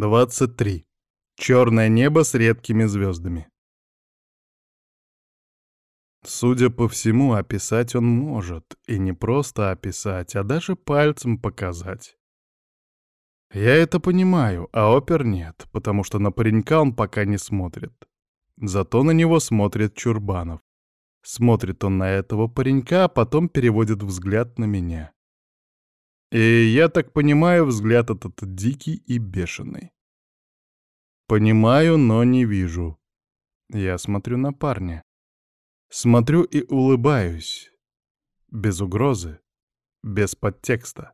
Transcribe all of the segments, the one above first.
23. Черное небо с редкими звездами. Судя по всему, описать он может. И не просто описать, а даже пальцем показать. Я это понимаю, а опер нет, потому что на паренька он пока не смотрит. Зато на него смотрит Чурбанов. Смотрит он на этого паренька, а потом переводит взгляд на меня. И я так понимаю, взгляд этот дикий и бешеный. Понимаю, но не вижу. Я смотрю на парня. Смотрю и улыбаюсь. Без угрозы, без подтекста.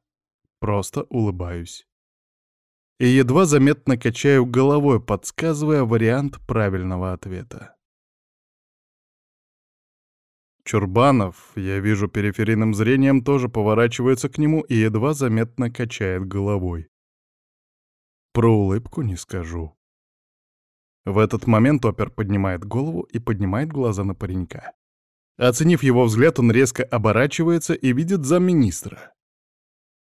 Просто улыбаюсь. И едва заметно качаю головой, подсказывая вариант правильного ответа. Чурбанов, я вижу периферийным зрением, тоже поворачивается к нему и едва заметно качает головой. Про улыбку не скажу. В этот момент опер поднимает голову и поднимает глаза на паренька. Оценив его взгляд, он резко оборачивается и видит замминистра.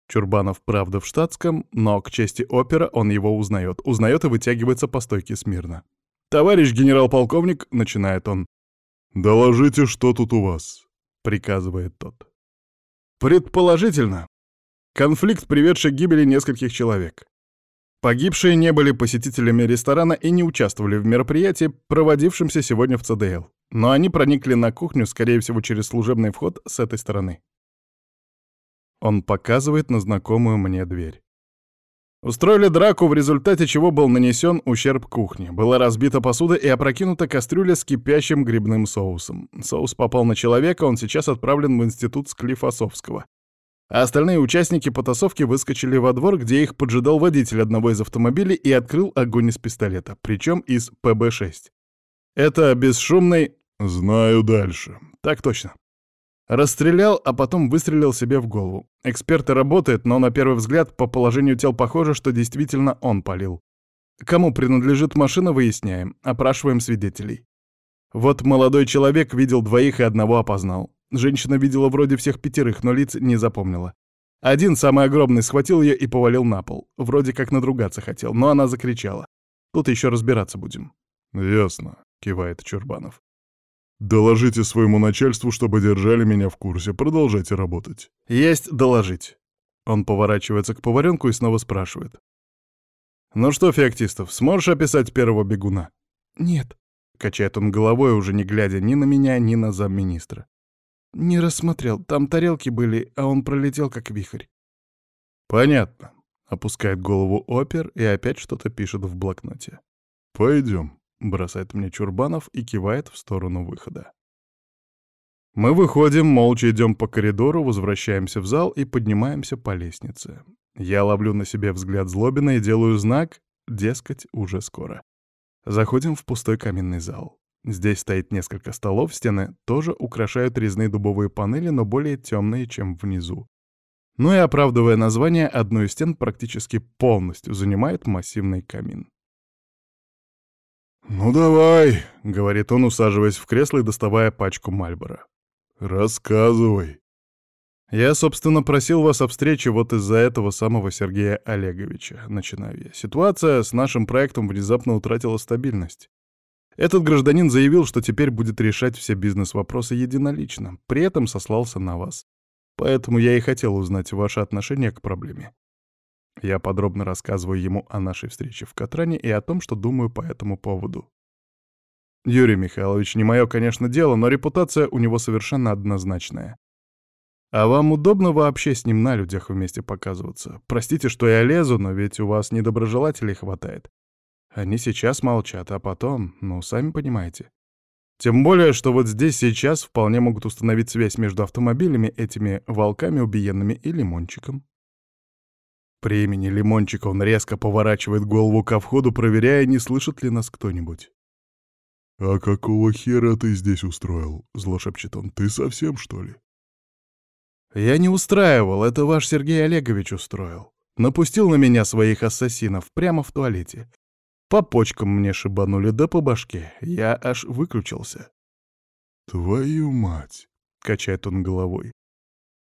Чурбанов, правда, в штатском, но, к чести опера, он его узнает. Узнает и вытягивается по стойке смирно. «Товарищ генерал-полковник», — начинает он, «Доложите, что тут у вас», — приказывает тот. Предположительно, конфликт, приведший к гибели нескольких человек. Погибшие не были посетителями ресторана и не участвовали в мероприятии, проводившемся сегодня в ЦДЛ. Но они проникли на кухню, скорее всего, через служебный вход с этой стороны. Он показывает на знакомую мне дверь. Устроили драку, в результате чего был нанесен ущерб кухне. Была разбита посуда и опрокинута кастрюля с кипящим грибным соусом. Соус попал на человека, он сейчас отправлен в институт Склифосовского. А остальные участники потасовки выскочили во двор, где их поджидал водитель одного из автомобилей и открыл огонь из пистолета, причем из ПБ-6. Это бесшумный... «Знаю дальше». «Так точно. Расстрелял, а потом выстрелил себе в голову. Эксперты работают, но на первый взгляд по положению тел похоже, что действительно он палил. Кому принадлежит машина, выясняем, опрашиваем свидетелей. Вот молодой человек видел двоих и одного опознал. Женщина видела вроде всех пятерых, но лиц не запомнила. Один, самый огромный, схватил ее и повалил на пол. Вроде как надругаться хотел, но она закричала. Тут еще разбираться будем. «Ясно», — кивает Чурбанов. «Доложите своему начальству, чтобы держали меня в курсе. Продолжайте работать». «Есть доложить». Он поворачивается к поваренку и снова спрашивает. «Ну что, Феоктистов, сможешь описать первого бегуна?» «Нет», — качает он головой, уже не глядя ни на меня, ни на замминистра. «Не рассмотрел. Там тарелки были, а он пролетел как вихрь». «Понятно», — опускает голову опер и опять что-то пишет в блокноте. «Пойдем». Бросает мне Чурбанов и кивает в сторону выхода. Мы выходим, молча идем по коридору, возвращаемся в зал и поднимаемся по лестнице. Я ловлю на себе взгляд Злобина и делаю знак, дескать, уже скоро. Заходим в пустой каменный зал. Здесь стоит несколько столов, стены тоже украшают резные дубовые панели, но более темные, чем внизу. Ну и оправдывая название, одну из стен практически полностью занимает массивный камин. «Ну давай», — говорит он, усаживаясь в кресло и доставая пачку Мальбора. «Рассказывай». «Я, собственно, просил вас о встрече вот из-за этого самого Сергея Олеговича», — начинаю я. «Ситуация с нашим проектом внезапно утратила стабильность. Этот гражданин заявил, что теперь будет решать все бизнес-вопросы единолично, при этом сослался на вас. Поэтому я и хотел узнать ваше отношение к проблеме. Я подробно рассказываю ему о нашей встрече в Катране и о том, что думаю по этому поводу. Юрий Михайлович, не мое, конечно, дело, но репутация у него совершенно однозначная. А вам удобно вообще с ним на людях вместе показываться? Простите, что я лезу, но ведь у вас недоброжелателей хватает. Они сейчас молчат, а потом, ну, сами понимаете. Тем более, что вот здесь сейчас вполне могут установить связь между автомобилями, этими волками убиенными и лимончиком. При имени Лимончика он резко поворачивает голову ко входу, проверяя, не слышит ли нас кто-нибудь. «А какого хера ты здесь устроил?» — зло шепчет он. «Ты совсем, что ли?» «Я не устраивал, это ваш Сергей Олегович устроил. Напустил на меня своих ассасинов прямо в туалете. По почкам мне шибанули, да по башке. Я аж выключился». «Твою мать!» — качает он головой.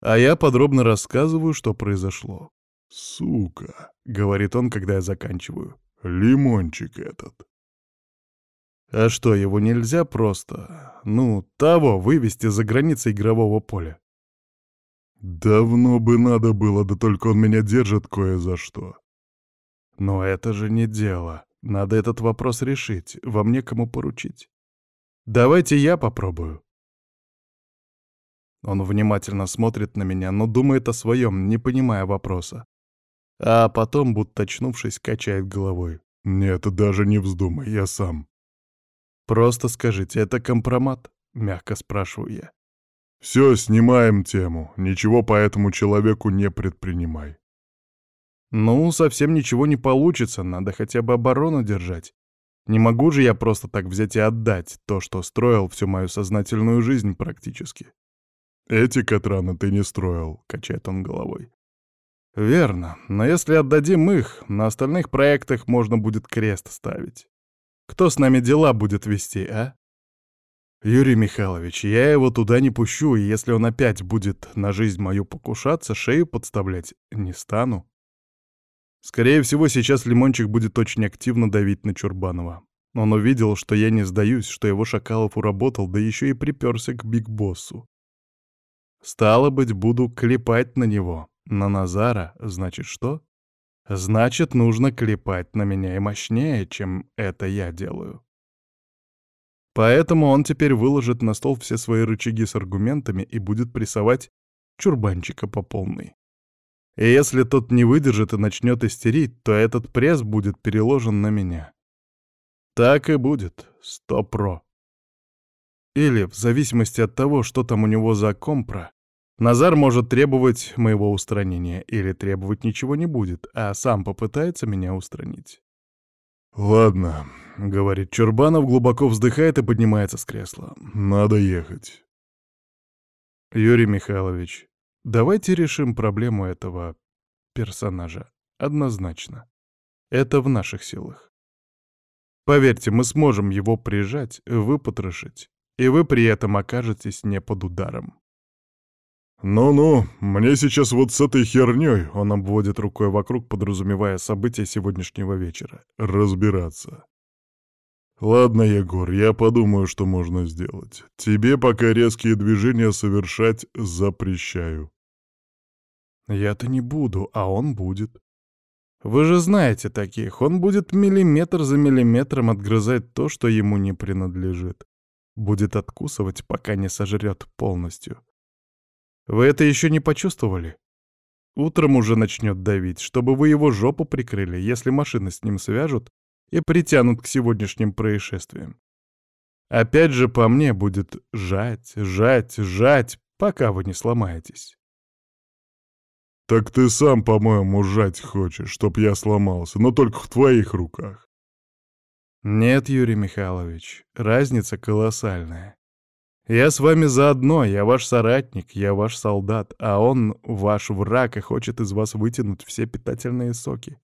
А я подробно рассказываю, что произошло. «Сука!» — говорит он, когда я заканчиваю. Лимончик этот. А что, его нельзя просто, ну, того, вывести за границы игрового поля? Давно бы надо было, да только он меня держит кое за что. Но это же не дело. Надо этот вопрос решить, вам некому поручить. Давайте я попробую. Он внимательно смотрит на меня, но думает о своем, не понимая вопроса. А потом, будто очнувшись, качает головой. «Нет, даже не вздумай, я сам». «Просто скажите, это компромат?» — мягко спрашиваю я. «Все, снимаем тему. Ничего по этому человеку не предпринимай». «Ну, совсем ничего не получится, надо хотя бы оборону держать. Не могу же я просто так взять и отдать то, что строил всю мою сознательную жизнь практически». «Эти Катраны ты не строил», — качает он головой. «Верно, но если отдадим их, на остальных проектах можно будет крест ставить. Кто с нами дела будет вести, а?» «Юрий Михайлович, я его туда не пущу, и если он опять будет на жизнь мою покушаться, шею подставлять не стану. Скорее всего, сейчас Лимончик будет очень активно давить на Чурбанова. Он увидел, что я не сдаюсь, что его Шакалов уработал, да еще и приперся к Биг Боссу. Стало быть, буду клепать на него. На Назара, значит, что? Значит, нужно клепать на меня и мощнее, чем это я делаю. Поэтому он теперь выложит на стол все свои рычаги с аргументами и будет прессовать чурбанчика по полной. И если тот не выдержит и начнет истерить, то этот пресс будет переложен на меня. Так и будет, сто про. Или, в зависимости от того, что там у него за компра, Назар может требовать моего устранения или требовать ничего не будет, а сам попытается меня устранить. «Ладно», — говорит Чурбанов, глубоко вздыхает и поднимается с кресла. «Надо ехать». «Юрий Михайлович, давайте решим проблему этого персонажа. Однозначно. Это в наших силах. Поверьте, мы сможем его прижать, выпотрошить, и вы при этом окажетесь не под ударом. «Ну-ну, мне сейчас вот с этой хернёй», — он обводит рукой вокруг, подразумевая события сегодняшнего вечера, — «разбираться». «Ладно, Егор, я подумаю, что можно сделать. Тебе пока резкие движения совершать запрещаю». «Я-то не буду, а он будет. Вы же знаете таких, он будет миллиметр за миллиметром отгрызать то, что ему не принадлежит. Будет откусывать, пока не сожрет полностью». Вы это еще не почувствовали? Утром уже начнет давить, чтобы вы его жопу прикрыли, если машины с ним свяжут и притянут к сегодняшним происшествиям. Опять же по мне будет жать, жать, жать, пока вы не сломаетесь. Так ты сам, по-моему, жать хочешь, чтоб я сломался, но только в твоих руках. Нет, Юрий Михайлович, разница колоссальная. Я с вами заодно, я ваш соратник, я ваш солдат, а он ваш враг и хочет из вас вытянуть все питательные соки,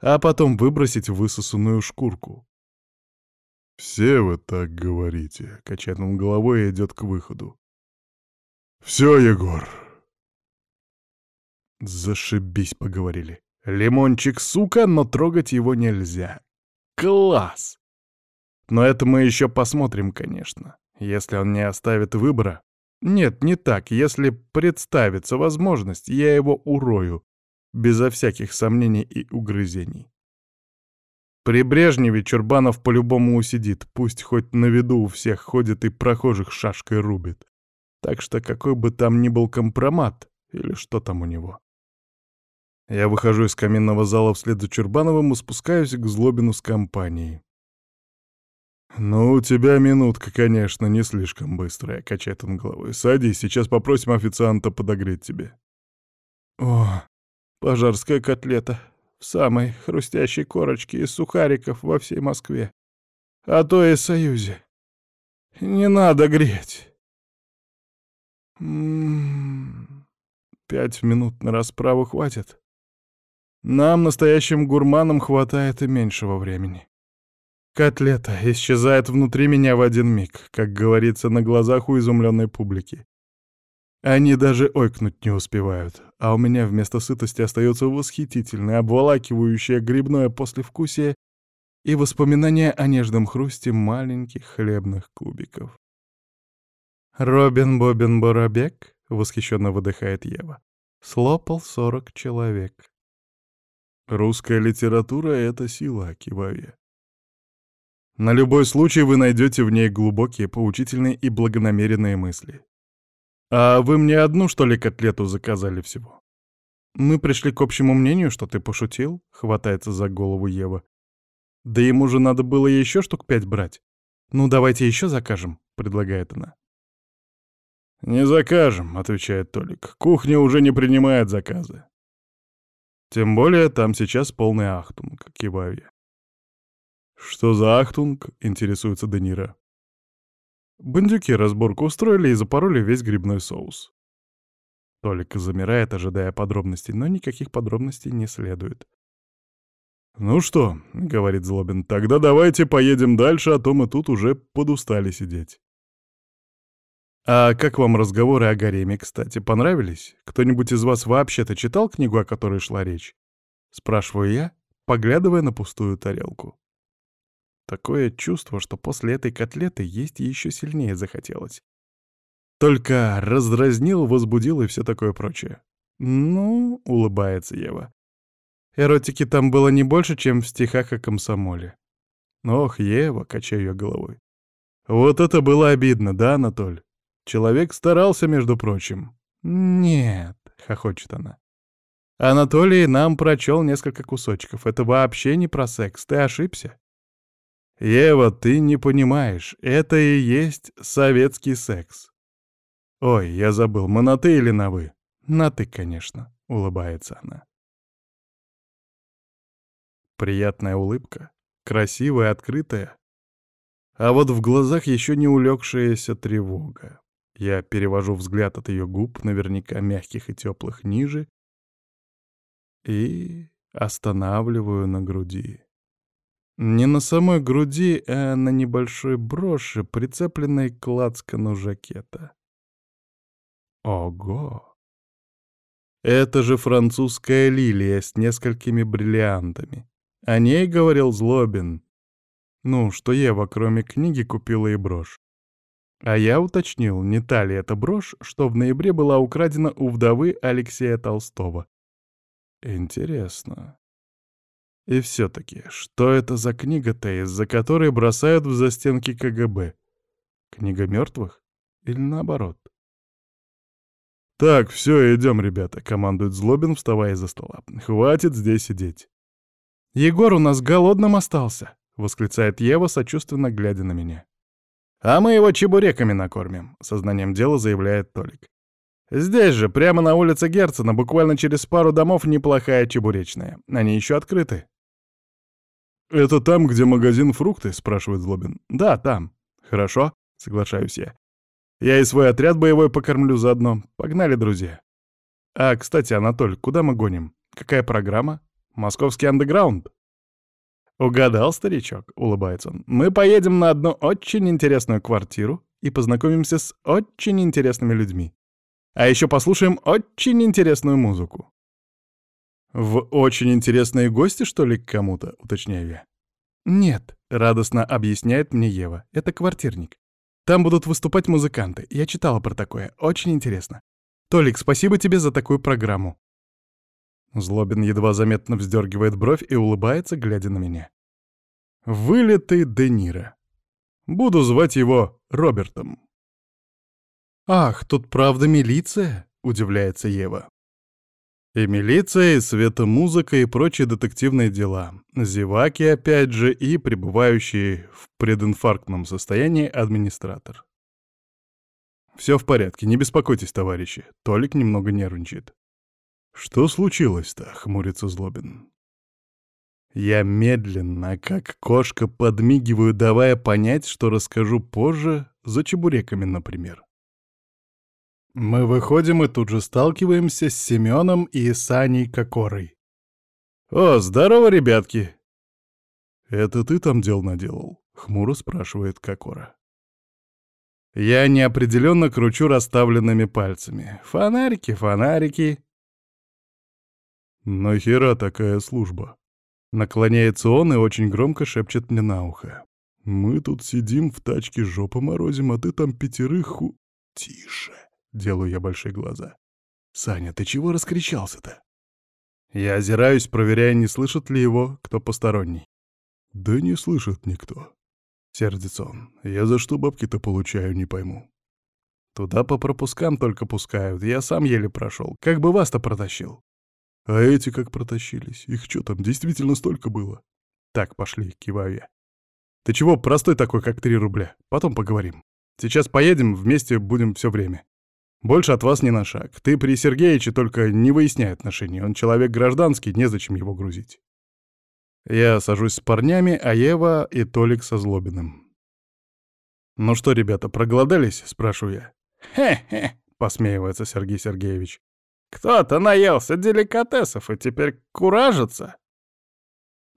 а потом выбросить высосанную шкурку. «Все вы так говорите», — качает он головой и идет к выходу. «Все, Егор». Зашибись, поговорили. Лимончик, сука, но трогать его нельзя. Класс! Но это мы еще посмотрим, конечно. Если он не оставит выбора... Нет, не так. Если представится возможность, я его урою. Безо всяких сомнений и угрызений. При Брежневе Чурбанов по-любому усидит, пусть хоть на виду у всех ходит и прохожих шашкой рубит. Так что какой бы там ни был компромат, или что там у него. Я выхожу из каминного зала вслед за Чурбановым и спускаюсь к Злобину с компанией. «Ну, у тебя минутка, конечно, не слишком быстрая», — качает он головой. «Садись, сейчас попросим официанта подогреть тебе». «О, пожарская котлета в самой хрустящей корочке из сухариков во всей Москве, а то и Союзе. Не надо греть». М-м-м, пять минут на расправу хватит. Нам, настоящим гурманам, хватает и меньшего времени. Котлета исчезает внутри меня в один миг, как говорится, на глазах у изумленной публики. Они даже ойкнуть не успевают, а у меня вместо сытости остается восхитительное, обволакивающее грибное послевкусие и воспоминания о нежном хрусте маленьких хлебных кубиков. «Робин Бобин Боробек», — восхищенно выдыхает Ева, — «слопал сорок человек». «Русская литература — это сила, киваю На любой случай вы найдете в ней глубокие, поучительные и благонамеренные мысли. «А вы мне одну, что ли, котлету заказали всего?» «Мы пришли к общему мнению, что ты пошутил», — хватается за голову Ева. «Да ему же надо было еще штук пять брать. Ну, давайте еще закажем», — предлагает она. «Не закажем», — отвечает Толик. «Кухня уже не принимает заказы». «Тем более там сейчас полный ахтунг», — киваю я. «Что за ахтунг?» — интересуется Данира. Бандюки разборку устроили и запороли весь грибной соус. Толик замирает, ожидая подробностей, но никаких подробностей не следует. «Ну что», — говорит Злобин, — «тогда давайте поедем дальше, а то мы тут уже подустали сидеть». «А как вам разговоры о гареме, кстати, понравились? Кто-нибудь из вас вообще-то читал книгу, о которой шла речь?» Спрашиваю я, поглядывая на пустую тарелку. Такое чувство, что после этой котлеты есть еще сильнее захотелось. Только раздразнил, возбудил и все такое прочее. «Ну», — улыбается Ева. «Эротики там было не больше, чем в стихах о комсомоле». «Ох, Ева», — качаю я головой. «Вот это было обидно, да, Анатоль? Человек старался, между прочим». «Нет», — хохочет она. «Анатолий нам прочел несколько кусочков. Это вообще не про секс, ты ошибся». «Ева, ты не понимаешь, это и есть советский секс». «Ой, я забыл, мы на «ты» или на «вы»?» «На «ты», конечно», — улыбается она. Приятная улыбка, красивая, открытая. А вот в глазах еще не улегшаяся тревога. Я перевожу взгляд от ее губ, наверняка мягких и теплых, ниже, и останавливаю на груди. Не на самой груди, а на небольшой броши, прицепленной к лацкану жакета. Ого! Это же французская лилия с несколькими бриллиантами. О ней говорил Злобин. Ну, что Ева, кроме книги, купила и брошь. А я уточнил, не та ли эта брошь, что в ноябре была украдена у вдовы Алексея Толстого. Интересно. И все-таки, что это за книга-то, из-за которой бросают в застенки КГБ? Книга мертвых? Или наоборот? «Так, все, идем, ребята», — командует Злобин, вставая из-за стола. «Хватит здесь сидеть». «Егор у нас голодным остался», — восклицает Ева, сочувственно глядя на меня. «А мы его чебуреками накормим», — сознанием дела заявляет Толик. «Здесь же, прямо на улице Герцена, буквально через пару домов неплохая чебуречная. Они еще открыты». «Это там, где магазин фрукты?» — спрашивает Злобин. «Да, там». «Хорошо», — соглашаюсь я. «Я и свой отряд боевой покормлю заодно. Погнали, друзья». «А, кстати, Анатоль, куда мы гоним? Какая программа? Московский андеграунд?» «Угадал, старичок», — улыбается он. «Мы поедем на одну очень интересную квартиру и познакомимся с очень интересными людьми. А еще послушаем очень интересную музыку. «В очень интересные гости, что ли, к кому-то?» — уточняю я. «Нет», — радостно объясняет мне Ева. «Это квартирник. Там будут выступать музыканты. Я читала про такое. Очень интересно. Толик, спасибо тебе за такую программу». Злобин едва заметно вздергивает бровь и улыбается, глядя на меня. «Вылитый Де Ниро. Буду звать его Робертом». «Ах, тут правда милиция?» — удивляется Ева. И милиция, и светомузыка, и прочие детективные дела. Зеваки, опять же, и пребывающий в прединфарктном состоянии администратор. Все в порядке, не беспокойтесь, товарищи. Толик немного нервничает. Что случилось-то? хмурится Злобин. Я медленно, как кошка, подмигиваю, давая понять, что расскажу позже, за чебуреками, например. Мы выходим и тут же сталкиваемся с Семеном и Саней Кокорой. «О, здорово, ребятки!» «Это ты там дел наделал?» — хмуро спрашивает Кокора. Я неопределенно кручу расставленными пальцами. «Фонарики, фонарики!» «Нахера такая служба?» Наклоняется он и очень громко шепчет мне на ухо. «Мы тут сидим в тачке, жопу морозим, а ты там пятерых ху...» «Тише!» — делаю я большие глаза. «Саня, ты чего раскричался-то?» Я озираюсь, проверяя, не слышит ли его кто посторонний. «Да не слышит никто», — сердится он. «Я за что бабки-то получаю, не пойму». «Туда по пропускам только пускают, я сам еле прошел. Как бы вас-то протащил?» «А эти как протащились? Их что там, действительно столько было?» «Так, пошли», — киваю я. «Ты чего простой такой, как три рубля? Потом поговорим. Сейчас поедем, вместе будем все время. Больше от вас ни на шаг. Ты при Сергеиче только не выясняй отношений. Он человек гражданский, незачем его грузить». Я сажусь с парнями, а Ева и Толик со Злобиным. «Ну что, ребята, проголодались?» — спрашиваю я. «Хе-хе», — посмеивается Сергей Сергеевич. «Кто-то наелся деликатесов и теперь куражится».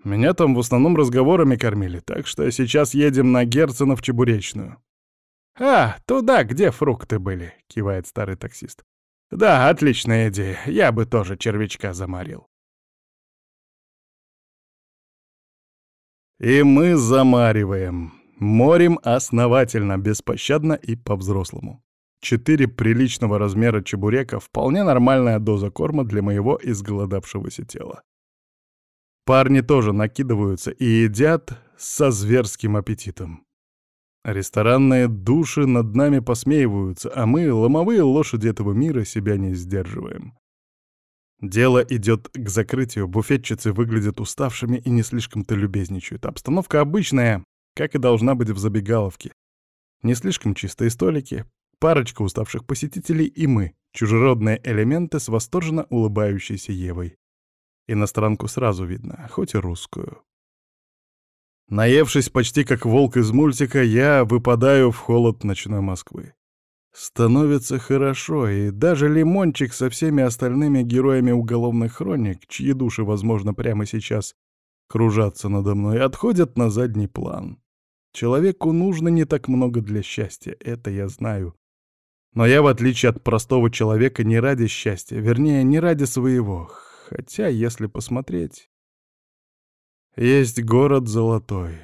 Меня там в основном разговорами кормили, так что сейчас едем на Герцена в Чебуречную. «А, туда, где фрукты были», — кивает старый таксист. «Да, отличная идея. Я бы тоже червячка заморил». И мы замариваем. Морим основательно, беспощадно и по-взрослому. Четыре приличного размера чебурека — вполне нормальная доза корма для моего изголодавшегося тела. Парни тоже накидываются и едят со зверским аппетитом. Ресторанные души над нами посмеиваются, а мы, ломовые лошади этого мира, себя не сдерживаем. Дело идет к закрытию, буфетчицы выглядят уставшими и не слишком-то любезничают. Обстановка обычная, как и должна быть в забегаловке. Не слишком чистые столики, парочка уставших посетителей и мы, чужеродные элементы с восторженно улыбающейся Евой. Иностранку сразу видно, хоть и русскую. Наевшись почти как волк из мультика, я выпадаю в холод ночной Москвы. Становится хорошо, и даже Лимончик со всеми остальными героями уголовных хроник, чьи души, возможно, прямо сейчас кружатся надо мной, отходят на задний план. Человеку нужно не так много для счастья, это я знаю. Но я, в отличие от простого человека, не ради счастья, вернее, не ради своего. Хотя, если посмотреть... Есть город золотой.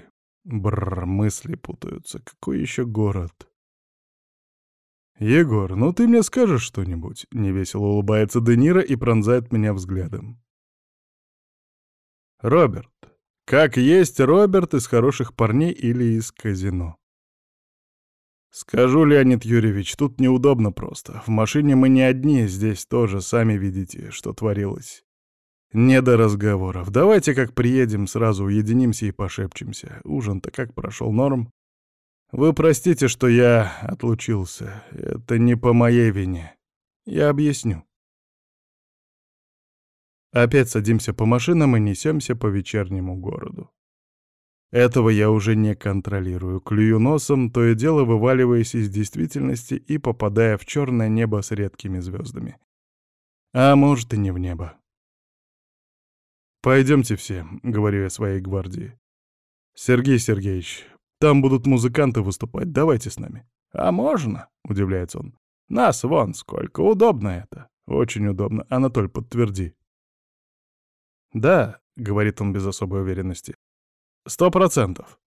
Бррр, мысли путаются. Какой еще город? «Егор, ну ты мне скажешь что-нибудь?» — невесело улыбается Де и пронзает меня взглядом. «Роберт. Как есть Роберт из хороших парней или из казино?» «Скажу, Леонид Юрьевич, тут неудобно просто. В машине мы не одни, здесь тоже, сами видите, что творилось. Не до разговоров. Давайте, как приедем, сразу уединимся и пошепчемся. Ужин-то как прошел, норм?» Вы простите, что я отлучился. Это не по моей вине. Я объясню. Опять садимся по машинам и несемся по вечернему городу. Этого я уже не контролирую. Клюю носом, то и дело вываливаясь из действительности и попадая в черное небо с редкими звездами. А может и не в небо. «Пойдемте все», — говорю я своей гвардии. «Сергей Сергеевич, там будут музыканты выступать, давайте с нами». «А можно?» — удивляется он. «Нас вон сколько, удобно это». «Очень удобно. Анатоль, подтверди». «Да», — говорит он без особой уверенности. «Сто процентов».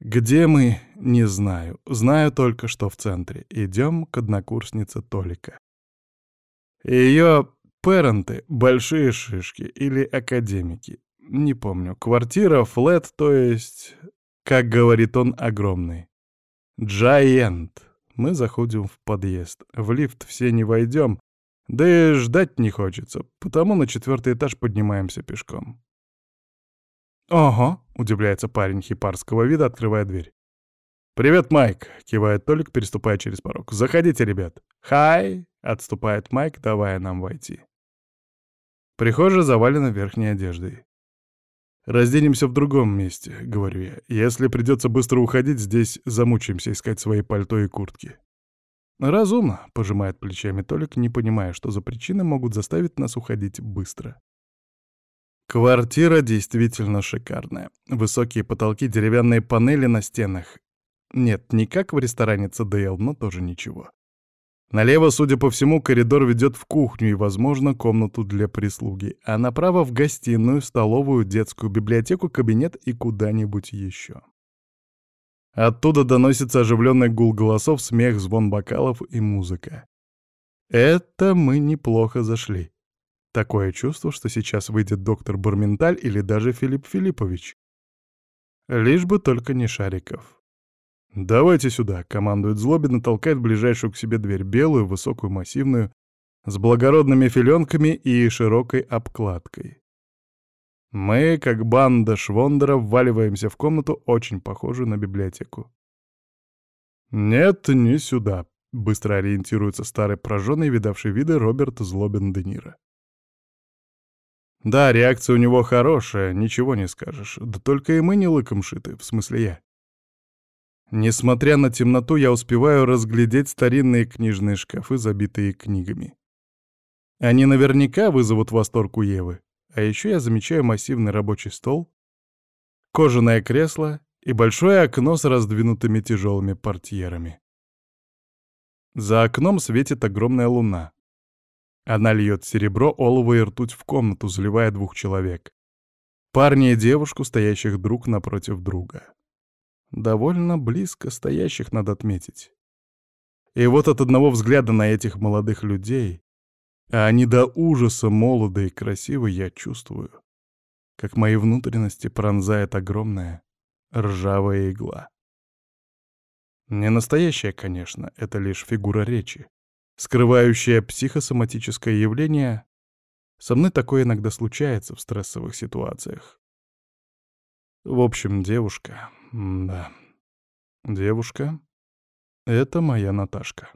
Где мы, не знаю. Знаю только, что в центре. Идем к однокурснице Толика. Ее паренты — большие шишки или академики. Не помню. Квартира, флет, то есть... Как говорит он, огромный. Джайент. Мы заходим в подъезд. В лифт все не войдем. Да и ждать не хочется, потому на четвертый этаж поднимаемся пешком. «Ого!» — удивляется парень хипарского вида, открывая дверь. «Привет, Майк!» — кивает Толик, переступая через порог. «Заходите, ребят!» «Хай!» — отступает Майк, давая нам войти. Прихожая завалена верхней одеждой. «Разденемся в другом месте», — говорю я. «Если придется быстро уходить, здесь замучаемся искать свои пальто и куртки». «Разумно», — пожимает плечами Толик, не понимая, что за причины могут заставить нас уходить быстро. Квартира действительно шикарная. Высокие потолки, деревянные панели на стенах. Нет, не как в ресторане ЦДЛ, но тоже ничего. Налево, судя по всему, коридор ведет в кухню и, возможно, комнату для прислуги, а направо — в гостиную, столовую, детскую библиотеку, кабинет и куда-нибудь еще. Оттуда доносится оживленный гул голосов, смех, звон бокалов и музыка. Это мы неплохо зашли. Такое чувство, что сейчас выйдет доктор Бурменталь или даже Филипп Филиппович. Лишь бы только не Шариков. «Давайте сюда», — командует Злобин и толкает ближайшую к себе дверь, белую, высокую, массивную, с благородными филенками и широкой обкладкой. Мы, как банда швондеров, вваливаемся в комнату, очень похожую на библиотеку. «Нет, не сюда», — быстро ориентируется старый прожженный, видавший виды Роберт Злобин де. Да, реакция у него хорошая, ничего не скажешь. Да только и мы не лыком шиты, в смысле я. Несмотря на темноту, я успеваю разглядеть старинные книжные шкафы, забитые книгами. Они наверняка вызовут восторг у Евы. А еще я замечаю массивный рабочий стол, кожаное кресло и большое окно с раздвинутыми тяжелыми портьерами. За окном светит огромная луна. Она льет серебро, олово и ртуть в комнату, заливая двух человек. Парня и девушку, стоящих друг напротив друга. Довольно близко стоящих, надо отметить. И вот от одного взгляда на этих молодых людей, а они до ужаса молоды и красивы, я чувствую, как мои внутренности пронзает огромная ржавая игла. Не настоящая, конечно, это лишь фигура речи, скрывающая психосоматическое явление. Со мной такое иногда случается в стрессовых ситуациях. В общем, девушка, да, девушка — это моя Наташка.